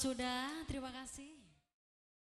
sudah, terima kasih.